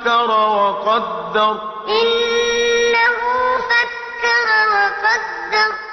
فكر وقدر. إنه فكر وقدر.